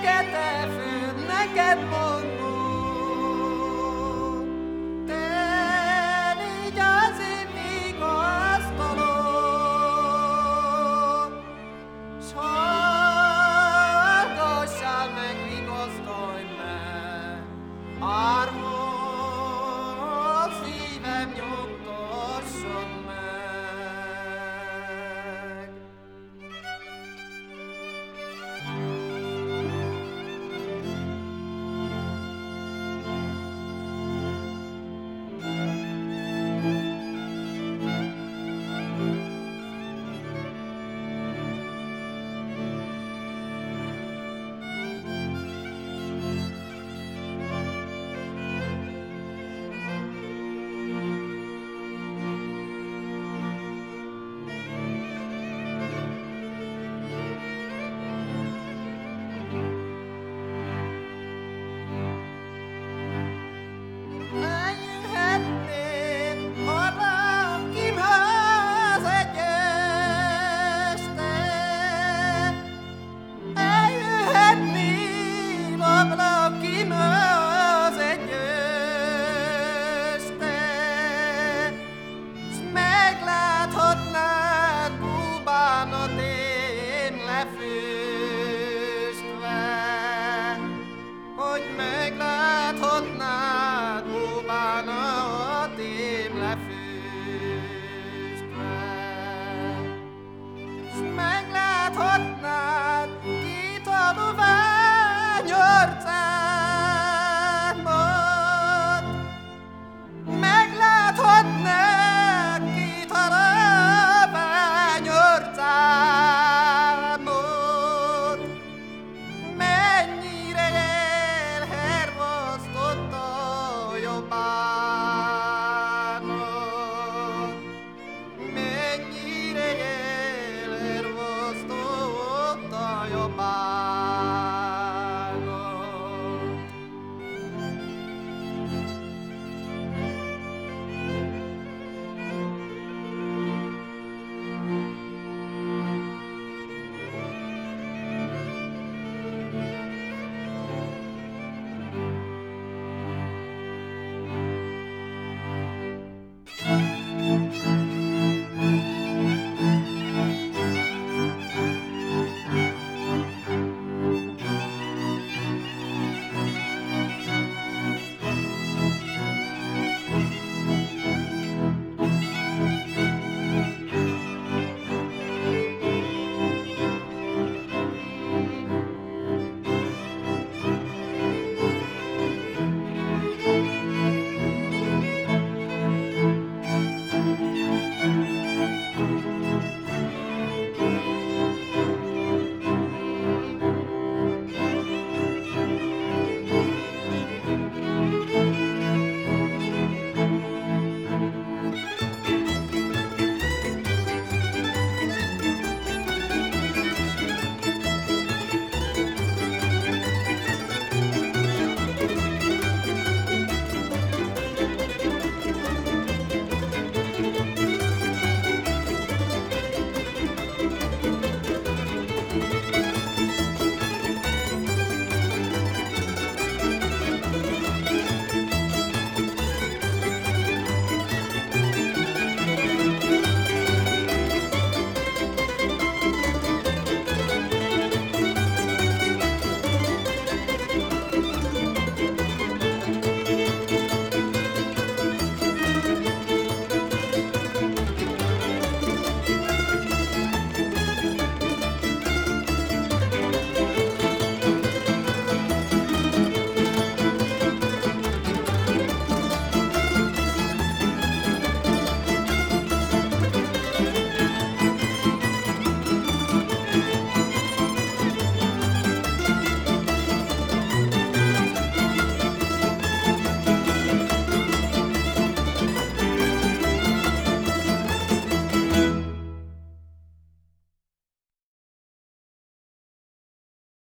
fekete főd, neked mond.